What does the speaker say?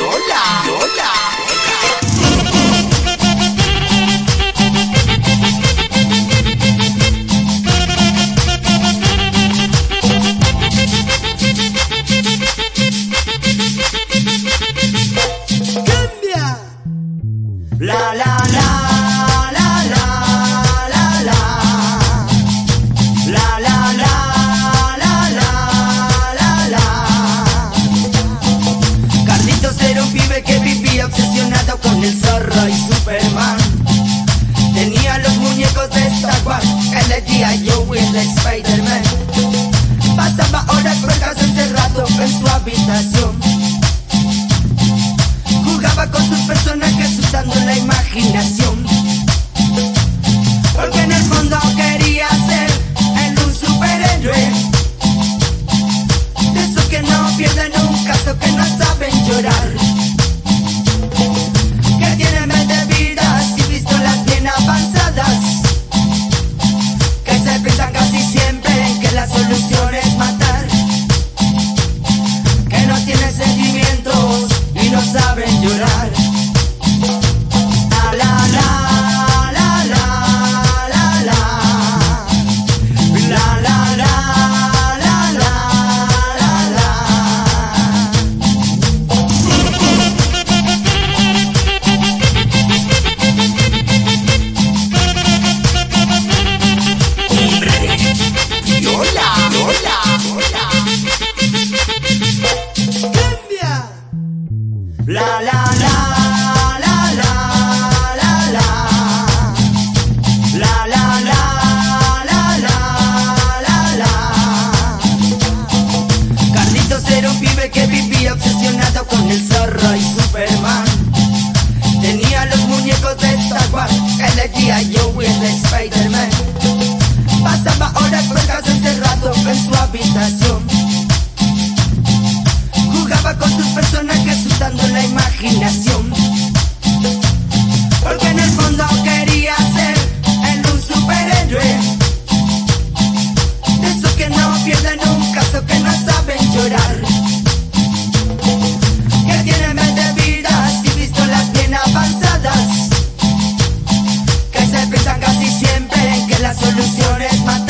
Hola. Hola. En su habitación Jugaba con sus personajes usando la imaginación. Porque en el fondo quería ser el un superhéroe. De esos que no pierden un caso, que no saben llorar. La la la la la la la La la la la la Carlitos era un pibe que vivía obsesionado con el zorro y Superman. Tenía los muñecos de Star Wars, él decía yo y el Spider-Man. Pasaba horas por encerrado en su habitación. Jugaba con sus personajes canciones matan.